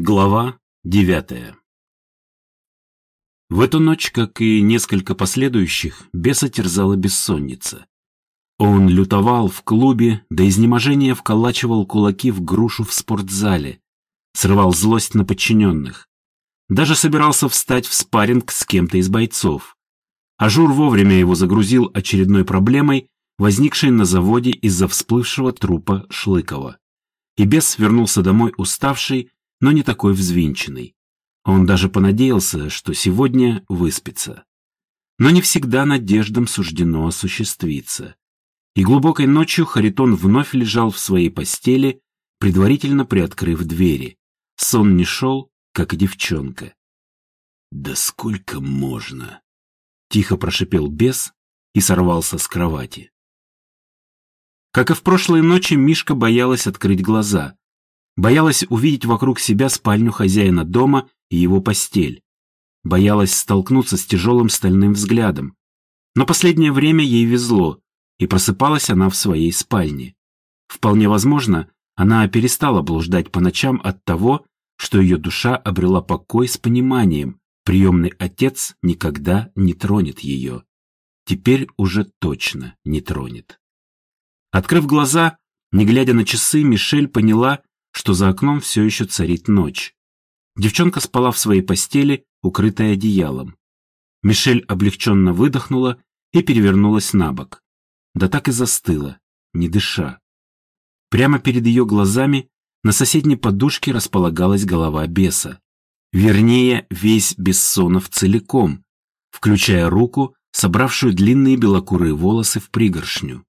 Глава девятая В эту ночь, как и несколько последующих, беса терзала бессонница. Он лютовал в клубе, до изнеможения вколачивал кулаки в грушу в спортзале, срывал злость на подчиненных. Даже собирался встать в спарринг с кем-то из бойцов. Ажур вовремя его загрузил очередной проблемой, возникшей на заводе из-за всплывшего трупа Шлыкова. И бес вернулся домой уставший, но не такой взвинченный. Он даже понадеялся, что сегодня выспится. Но не всегда надеждам суждено осуществиться. И глубокой ночью Харитон вновь лежал в своей постели, предварительно приоткрыв двери. Сон не шел, как и девчонка. «Да сколько можно?» — тихо прошипел бес и сорвался с кровати. Как и в прошлой ночи, Мишка боялась открыть глаза, Боялась увидеть вокруг себя спальню хозяина дома и его постель. Боялась столкнуться с тяжелым стальным взглядом. Но последнее время ей везло, и просыпалась она в своей спальне. Вполне возможно, она перестала блуждать по ночам от того, что ее душа обрела покой с пониманием, приемный отец никогда не тронет ее. Теперь уже точно не тронет. Открыв глаза, не глядя на часы, Мишель поняла, что за окном все еще царит ночь. Девчонка спала в своей постели, укрытая одеялом. Мишель облегченно выдохнула и перевернулась на бок. Да так и застыла, не дыша. Прямо перед ее глазами на соседней подушке располагалась голова беса. Вернее, весь Бессонов целиком, включая руку, собравшую длинные белокурые волосы в пригоршню.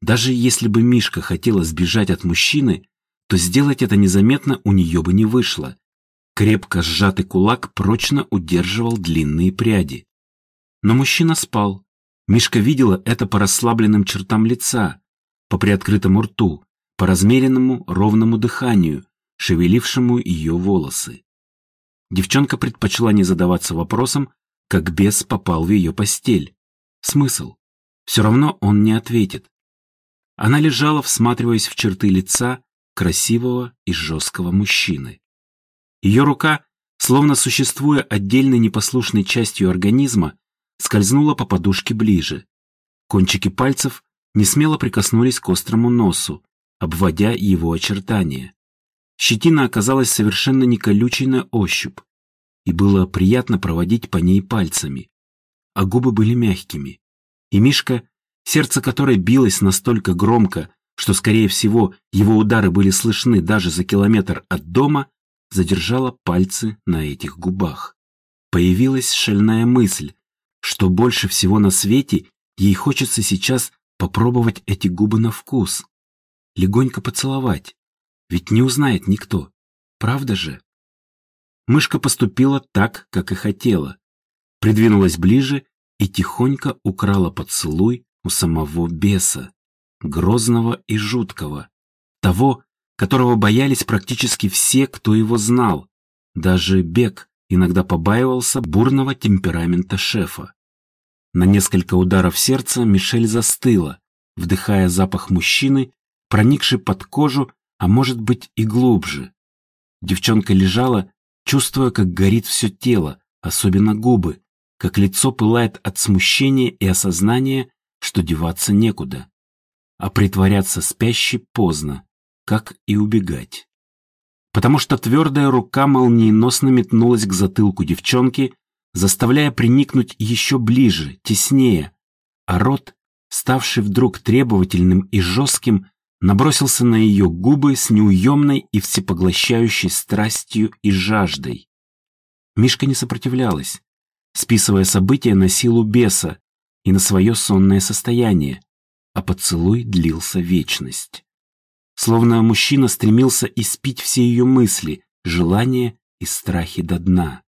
Даже если бы Мишка хотела сбежать от мужчины, то сделать это незаметно у нее бы не вышло. Крепко сжатый кулак прочно удерживал длинные пряди. Но мужчина спал. Мишка видела это по расслабленным чертам лица, по приоткрытому рту, по размеренному ровному дыханию, шевелившему ее волосы. Девчонка предпочла не задаваться вопросом, как бес попал в ее постель. Смысл? Все равно он не ответит. Она лежала, всматриваясь в черты лица, красивого и жесткого мужчины. Ее рука, словно существуя отдельной непослушной частью организма, скользнула по подушке ближе. Кончики пальцев несмело прикоснулись к острому носу, обводя его очертания. Щетина оказалась совершенно не колючей на ощупь, и было приятно проводить по ней пальцами. А губы были мягкими. И Мишка, сердце которой билось настолько громко, что, скорее всего, его удары были слышны даже за километр от дома, задержала пальцы на этих губах. Появилась шальная мысль, что больше всего на свете ей хочется сейчас попробовать эти губы на вкус. Легонько поцеловать, ведь не узнает никто, правда же? Мышка поступила так, как и хотела. Придвинулась ближе и тихонько украла поцелуй у самого беса грозного и жуткого, того, которого боялись практически все, кто его знал. Даже Бек иногда побаивался бурного темперамента шефа. На несколько ударов сердца Мишель застыла, вдыхая запах мужчины, проникший под кожу, а может быть и глубже. Девчонка лежала, чувствуя, как горит все тело, особенно губы, как лицо пылает от смущения и осознания, что деваться некуда а притворяться спящей поздно, как и убегать. Потому что твердая рука молниеносно метнулась к затылку девчонки, заставляя приникнуть еще ближе, теснее, а рот, ставший вдруг требовательным и жестким, набросился на ее губы с неуемной и всепоглощающей страстью и жаждой. Мишка не сопротивлялась, списывая события на силу беса и на свое сонное состояние, а поцелуй длился вечность. Словно мужчина стремился испить все ее мысли, желания и страхи до дна.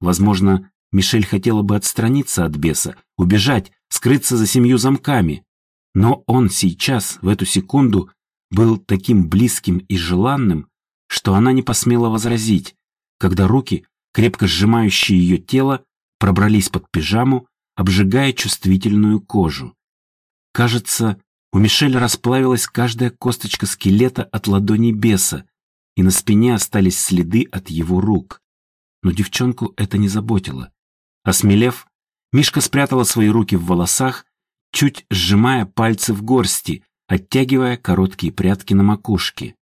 Возможно, Мишель хотела бы отстраниться от беса, убежать, скрыться за семью замками. Но он сейчас, в эту секунду, был таким близким и желанным, что она не посмела возразить, когда руки, крепко сжимающие ее тело, пробрались под пижаму, обжигая чувствительную кожу. Кажется, у Мишель расплавилась каждая косточка скелета от ладони беса, и на спине остались следы от его рук. Но девчонку это не заботило. Осмелев, Мишка спрятала свои руки в волосах, чуть сжимая пальцы в горсти, оттягивая короткие прядки на макушке.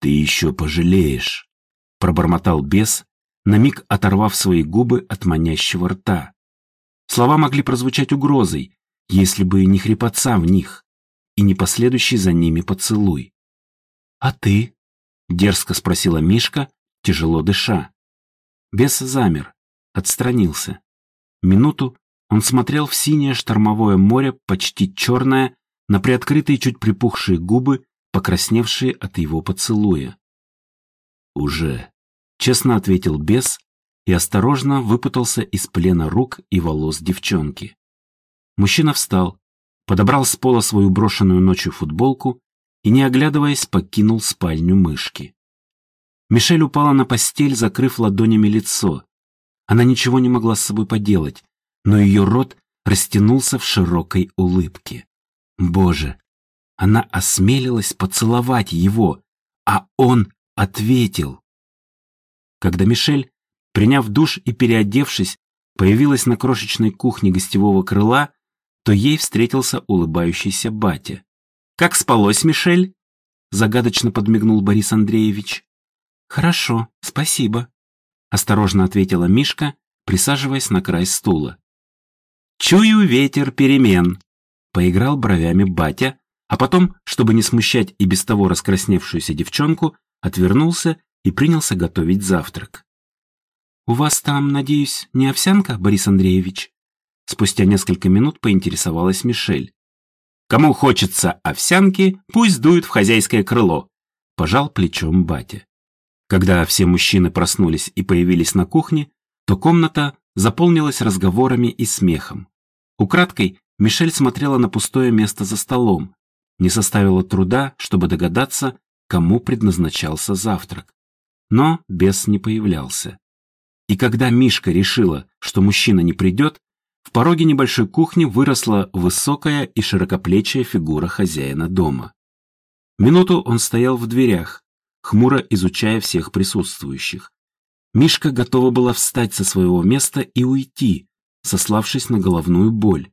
«Ты еще пожалеешь», — пробормотал бес, на миг оторвав свои губы от манящего рта. Слова могли прозвучать угрозой, если бы не хрипотца в них и не последующий за ними поцелуй. «А ты?» — дерзко спросила Мишка, тяжело дыша. Бес замер, отстранился. Минуту он смотрел в синее штормовое море, почти черное, на приоткрытые чуть припухшие губы, покрасневшие от его поцелуя. «Уже», — честно ответил бес и осторожно выпутался из плена рук и волос девчонки. Мужчина встал, подобрал с пола свою брошенную ночью футболку и, не оглядываясь, покинул спальню мышки. Мишель упала на постель, закрыв ладонями лицо. Она ничего не могла с собой поделать, но ее рот растянулся в широкой улыбке. Боже, она осмелилась поцеловать его, а он ответил. Когда Мишель, приняв душ и переодевшись, появилась на крошечной кухне гостевого крыла, то ей встретился улыбающийся батя. «Как спалось, Мишель?» Загадочно подмигнул Борис Андреевич. «Хорошо, спасибо», — осторожно ответила Мишка, присаживаясь на край стула. «Чую ветер перемен», — поиграл бровями батя, а потом, чтобы не смущать и без того раскрасневшуюся девчонку, отвернулся и принялся готовить завтрак. «У вас там, надеюсь, не овсянка, Борис Андреевич?» Спустя несколько минут поинтересовалась Мишель. Кому хочется овсянки, пусть дует в хозяйское крыло, пожал плечом батя. Когда все мужчины проснулись и появились на кухне, то комната заполнилась разговорами и смехом. Украдкой Мишель смотрела на пустое место за столом. Не составило труда, чтобы догадаться, кому предназначался завтрак. Но бес не появлялся. И когда Мишка решила, что мужчина не придет, в пороге небольшой кухни выросла высокая и широкоплечая фигура хозяина дома. Минуту он стоял в дверях, хмуро изучая всех присутствующих. Мишка готова была встать со своего места и уйти, сославшись на головную боль.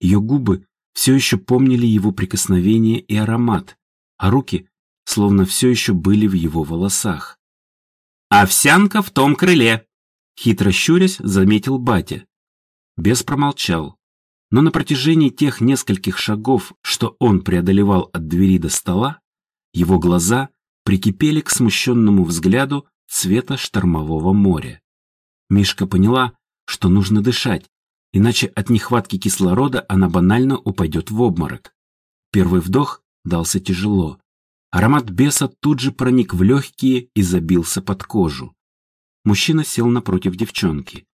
Ее губы все еще помнили его прикосновение и аромат, а руки словно все еще были в его волосах. «Овсянка в том крыле!» Хитро щурясь, заметил батя. Бес промолчал. Но на протяжении тех нескольких шагов, что он преодолевал от двери до стола, его глаза прикипели к смущенному взгляду цвета штормового моря. Мишка поняла, что нужно дышать, иначе от нехватки кислорода она банально упадет в обморок. Первый вдох дался тяжело. Аромат беса тут же проник в легкие и забился под кожу. Мужчина сел напротив девчонки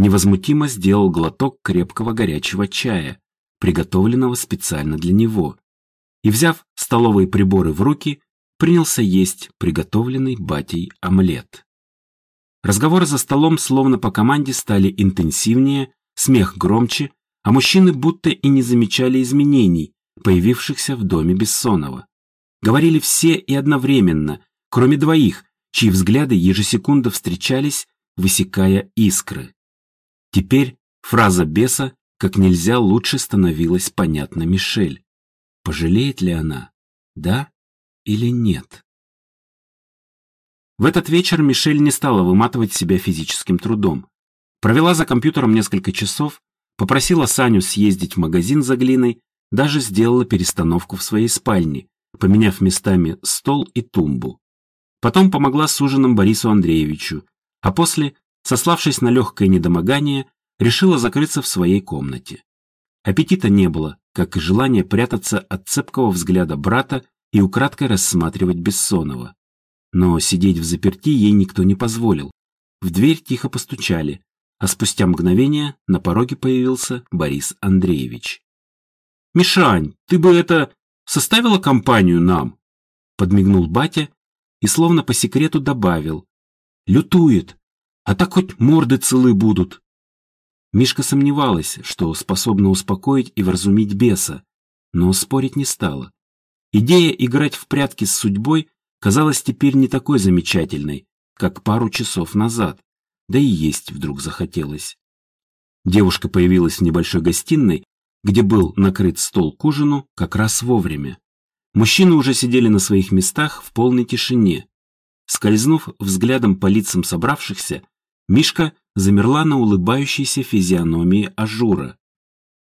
невозмутимо сделал глоток крепкого горячего чая, приготовленного специально для него, и, взяв столовые приборы в руки, принялся есть приготовленный батей омлет. Разговоры за столом словно по команде стали интенсивнее, смех громче, а мужчины будто и не замечали изменений, появившихся в доме Бессонова. Говорили все и одновременно, кроме двоих, чьи взгляды ежесекунда встречались, высекая искры. Теперь фраза беса как нельзя лучше становилась понятна Мишель. Пожалеет ли она? Да или нет? В этот вечер Мишель не стала выматывать себя физическим трудом. Провела за компьютером несколько часов, попросила Саню съездить в магазин за глиной, даже сделала перестановку в своей спальне, поменяв местами стол и тумбу. Потом помогла с ужином Борису Андреевичу, а после сославшись на легкое недомогание, решила закрыться в своей комнате. Аппетита не было, как и желание прятаться от цепкого взгляда брата и украдкой рассматривать Бессонова. Но сидеть в заперти ей никто не позволил. В дверь тихо постучали, а спустя мгновение на пороге появился Борис Андреевич. «Мишань, ты бы это... составила компанию нам?» Подмигнул батя и словно по секрету добавил. «Лютует, а так хоть морды целы будут. Мишка сомневалась, что способна успокоить и вразумить беса, но спорить не стала. Идея играть в прятки с судьбой казалась теперь не такой замечательной, как пару часов назад, да и есть вдруг захотелось. Девушка появилась в небольшой гостиной, где был накрыт стол к ужину как раз вовремя. Мужчины уже сидели на своих местах в полной тишине. Скользнув взглядом по лицам собравшихся, Мишка замерла на улыбающейся физиономии Ажура.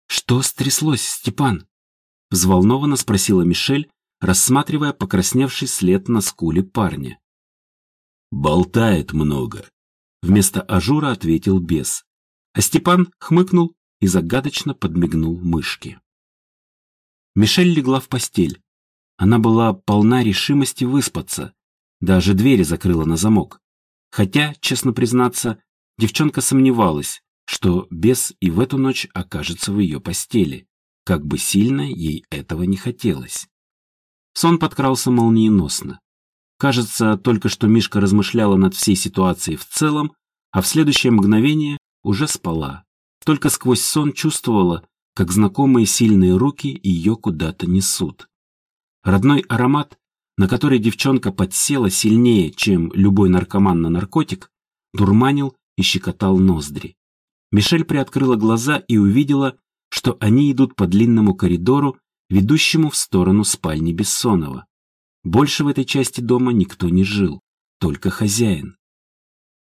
«Что стряслось, Степан?» – взволнованно спросила Мишель, рассматривая покрасневший след на скуле парня. «Болтает много», — вместо ажура ответил бес. А Степан хмыкнул и загадочно подмигнул мышке. Мишель легла в постель. Она была полна решимости выспаться, даже двери закрыла на замок. Хотя, честно признаться, девчонка сомневалась, что бес и в эту ночь окажется в ее постели, как бы сильно ей этого не хотелось. Сон подкрался молниеносно. Кажется, только что Мишка размышляла над всей ситуацией в целом, а в следующее мгновение уже спала. Только сквозь сон чувствовала, как знакомые сильные руки ее куда-то несут. Родной аромат, на который девчонка подсела сильнее, чем любой наркоман на наркотик, дурманил и щекотал ноздри. Мишель приоткрыла глаза и увидела, что они идут по длинному коридору ведущему в сторону спальни Бессонова. Больше в этой части дома никто не жил, только хозяин.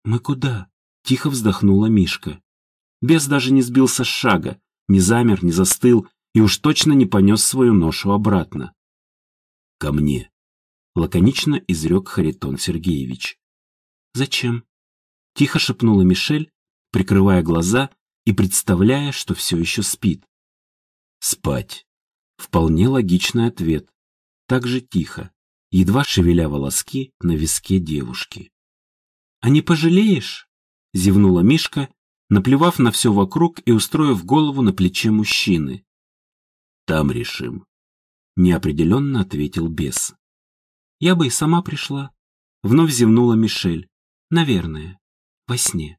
«Мы куда?» — тихо вздохнула Мишка. Бес даже не сбился с шага, не замер, не застыл и уж точно не понес свою ношу обратно. «Ко мне», — лаконично изрек Харитон Сергеевич. «Зачем?» — тихо шепнула Мишель, прикрывая глаза и представляя, что все еще спит. «Спать», Вполне логичный ответ. Так же тихо, едва шевеля волоски на виске девушки. «А не пожалеешь?» — зевнула Мишка, наплевав на все вокруг и устроив голову на плече мужчины. «Там решим», — неопределенно ответил бес. «Я бы и сама пришла», — вновь зевнула Мишель. «Наверное, во сне».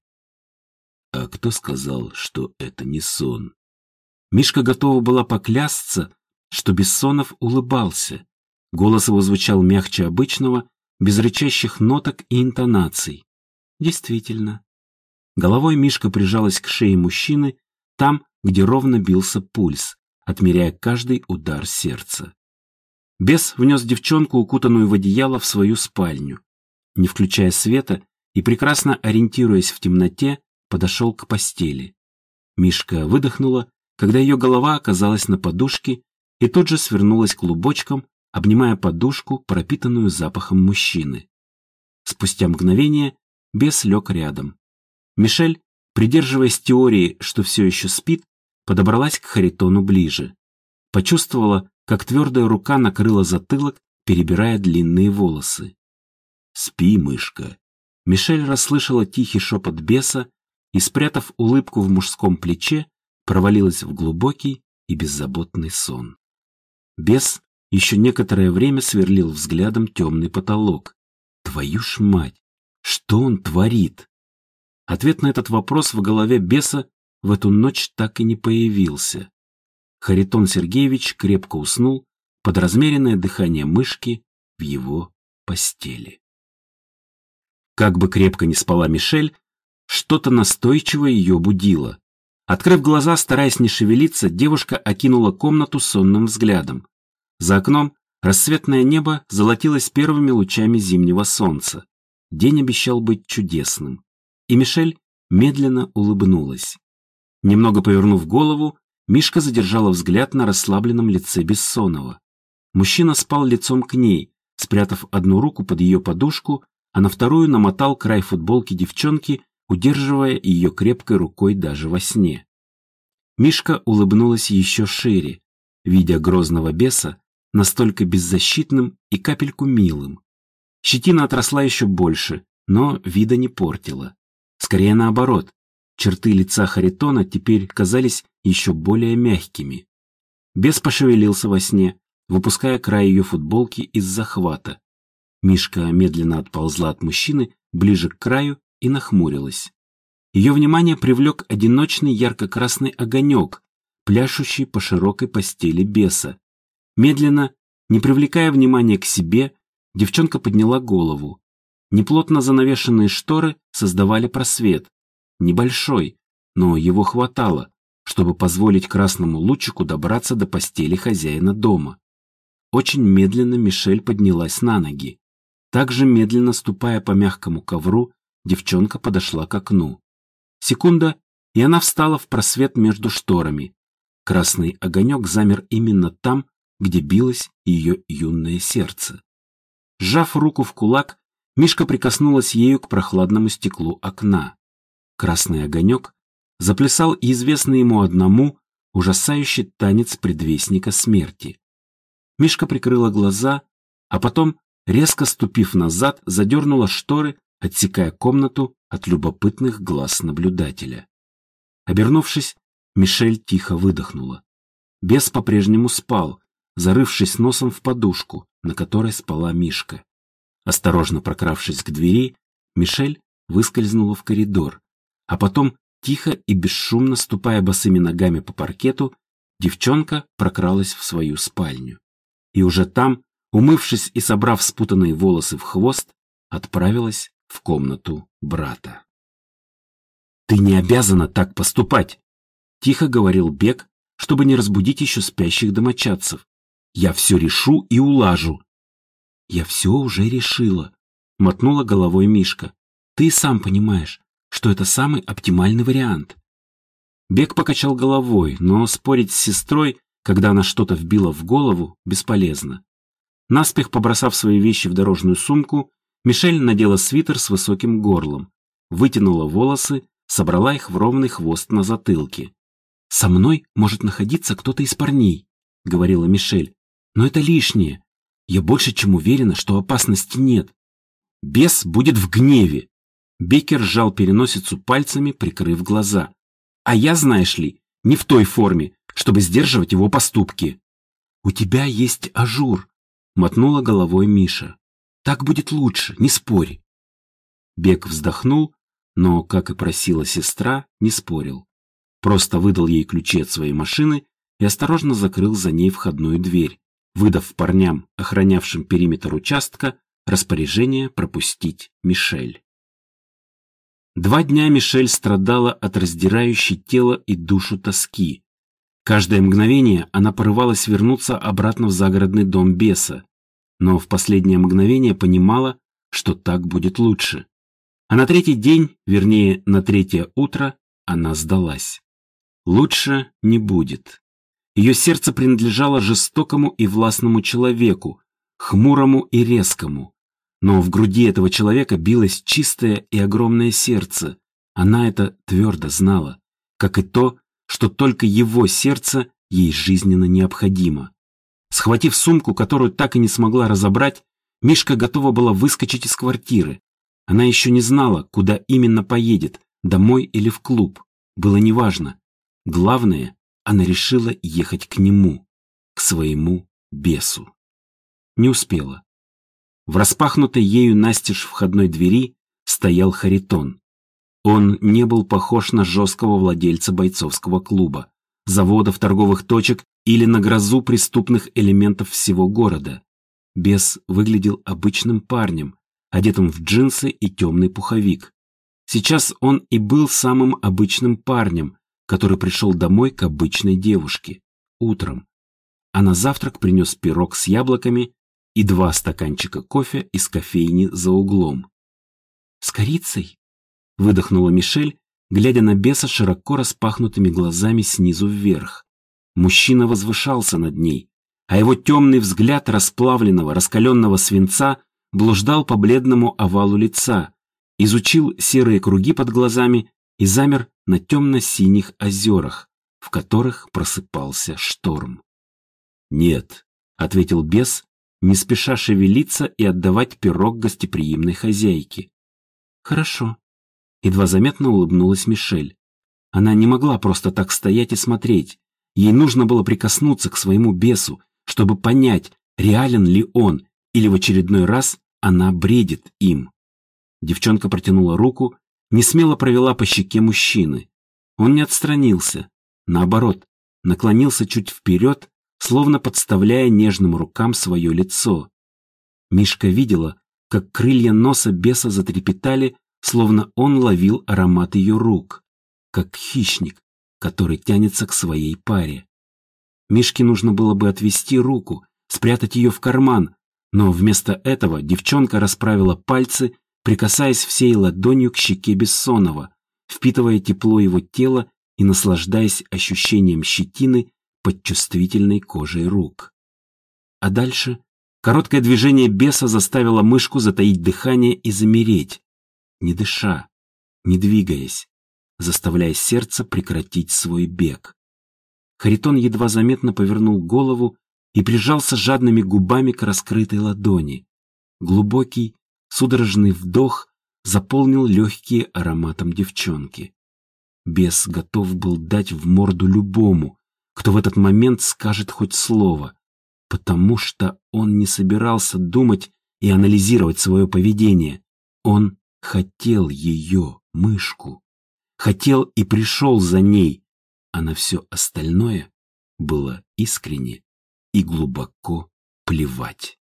«А кто сказал, что это не сон?» Мишка готова была поклясться, что Бессонов улыбался. Голос его звучал мягче обычного, без рычащих ноток и интонаций. Действительно. Головой Мишка прижалась к шее мужчины, там, где ровно бился пульс, отмеряя каждый удар сердца. Бес внес девчонку, укутанную в одеяло, в свою спальню. Не включая света и прекрасно ориентируясь в темноте, подошел к постели. Мишка выдохнула, когда ее голова оказалась на подушке и тут же свернулась клубочком, обнимая подушку, пропитанную запахом мужчины. Спустя мгновение бес лег рядом. Мишель, придерживаясь теории, что все еще спит, подобралась к Харитону ближе. Почувствовала, как твердая рука накрыла затылок, перебирая длинные волосы. «Спи, мышка!» Мишель расслышала тихий шепот беса и, спрятав улыбку в мужском плече, провалилась в глубокий и беззаботный сон. Бес еще некоторое время сверлил взглядом темный потолок. Твою ж мать! Что он творит? Ответ на этот вопрос в голове беса в эту ночь так и не появился. Харитон Сергеевич крепко уснул под размеренное дыхание мышки в его постели. Как бы крепко ни спала Мишель, что-то настойчиво ее будило. Открыв глаза, стараясь не шевелиться, девушка окинула комнату сонным взглядом. За окном рассветное небо золотилось первыми лучами зимнего солнца. День обещал быть чудесным. И Мишель медленно улыбнулась. Немного повернув голову, Мишка задержала взгляд на расслабленном лице Бессонова. Мужчина спал лицом к ней, спрятав одну руку под ее подушку, а на вторую намотал край футболки девчонки, удерживая ее крепкой рукой даже во сне. Мишка улыбнулась еще шире, видя грозного беса, настолько беззащитным и капельку милым. Щетина отросла еще больше, но вида не портила. Скорее наоборот, черты лица Харитона теперь казались еще более мягкими. Бес пошевелился во сне, выпуская край ее футболки из захвата. Мишка медленно отползла от мужчины ближе к краю и нахмурилась. Ее внимание привлек одиночный ярко-красный огонек, пляшущий по широкой постели беса. Медленно, не привлекая внимания к себе, девчонка подняла голову. Неплотно занавешенные шторы создавали просвет. Небольшой, но его хватало, чтобы позволить красному лучику добраться до постели хозяина дома. Очень медленно Мишель поднялась на ноги. Также медленно ступая по мягкому ковру, девчонка подошла к окну. Секунда, и она встала в просвет между шторами. Красный огонек замер именно там, где билось ее юное сердце. Сжав руку в кулак, Мишка прикоснулась ею к прохладному стеклу окна. Красный огонек заплясал известный ему одному ужасающий танец предвестника смерти. Мишка прикрыла глаза, а потом, резко ступив назад, задернула шторы, отсекая комнату от любопытных глаз наблюдателя. Обернувшись, Мишель тихо выдохнула. Бес по-прежнему спал, зарывшись носом в подушку, на которой спала Мишка. Осторожно прокравшись к двери, Мишель выскользнула в коридор, а потом, тихо и бесшумно ступая босыми ногами по паркету, девчонка прокралась в свою спальню. И уже там, умывшись и собрав спутанные волосы в хвост, отправилась в комнату брата. «Ты не обязана так поступать!» — тихо говорил Бек, чтобы не разбудить еще спящих домочадцев. «Я все решу и улажу. «Я все уже решила», — мотнула головой Мишка. «Ты сам понимаешь, что это самый оптимальный вариант». Бег покачал головой, но спорить с сестрой, когда она что-то вбила в голову, бесполезно. Наспех побросав свои вещи в дорожную сумку, Мишель надела свитер с высоким горлом, вытянула волосы, собрала их в ровный хвост на затылке. «Со мной может находиться кто-то из парней», — говорила Мишель. «Но это лишнее. Я больше чем уверена, что опасности нет. Бес будет в гневе. Бекер сжал переносицу пальцами, прикрыв глаза. А я, знаешь ли, не в той форме, чтобы сдерживать его поступки. У тебя есть ажур, мотнула головой Миша. Так будет лучше, не спорь. Бек вздохнул, но, как и просила сестра, не спорил. Просто выдал ей ключи от своей машины и осторожно закрыл за ней входную дверь, выдав парням, охранявшим периметр участка, распоряжение пропустить Мишель. Два дня Мишель страдала от раздирающей тело и душу тоски. Каждое мгновение она порывалась вернуться обратно в загородный дом беса, но в последнее мгновение понимала, что так будет лучше. А на третий день, вернее, на третье утро, она сдалась. Лучше не будет. Ее сердце принадлежало жестокому и властному человеку, хмурому и резкому. Но в груди этого человека билось чистое и огромное сердце. Она это твердо знала, как и то, что только его сердце ей жизненно необходимо. Схватив сумку, которую так и не смогла разобрать, Мишка готова была выскочить из квартиры. Она еще не знала, куда именно поедет, домой или в клуб. Было неважно. Главное, она решила ехать к нему, к своему бесу. Не успела. В распахнутой ею настежь входной двери стоял Харитон. Он не был похож на жесткого владельца бойцовского клуба, заводов, торговых точек или на грозу преступных элементов всего города. Бес выглядел обычным парнем, одетым в джинсы и темный пуховик. Сейчас он и был самым обычным парнем, который пришел домой к обычной девушке, утром, а на завтрак принес пирог с яблоками и два стаканчика кофе из кофейни за углом. «С корицей?» — выдохнула Мишель, глядя на беса широко распахнутыми глазами снизу вверх. Мужчина возвышался над ней, а его темный взгляд расплавленного, раскаленного свинца блуждал по бледному овалу лица, изучил серые круги под глазами и замер на темно-синих озерах, в которых просыпался шторм. «Нет», — ответил бес, не спеша шевелиться и отдавать пирог гостеприимной хозяйке. «Хорошо», — едва заметно улыбнулась Мишель. Она не могла просто так стоять и смотреть. Ей нужно было прикоснуться к своему бесу, чтобы понять, реален ли он, или в очередной раз она бредит им. Девчонка протянула руку не смело провела по щеке мужчины. Он не отстранился, наоборот, наклонился чуть вперед, словно подставляя нежным рукам свое лицо. Мишка видела, как крылья носа беса затрепетали, словно он ловил аромат ее рук, как хищник, который тянется к своей паре. Мишке нужно было бы отвести руку, спрятать ее в карман, но вместо этого девчонка расправила пальцы, прикасаясь всей ладонью к щеке Бессонова, впитывая тепло его тела и наслаждаясь ощущением щетины под чувствительной кожей рук. А дальше короткое движение беса заставило мышку затаить дыхание и замереть, не дыша, не двигаясь, заставляя сердце прекратить свой бег. Харитон едва заметно повернул голову и прижался жадными губами к раскрытой ладони. Глубокий, судорожный вдох заполнил легкие ароматом девчонки. Бес готов был дать в морду любому, кто в этот момент скажет хоть слово, потому что он не собирался думать и анализировать свое поведение. Он хотел ее, мышку. Хотел и пришел за ней, а на все остальное было искренне и глубоко плевать.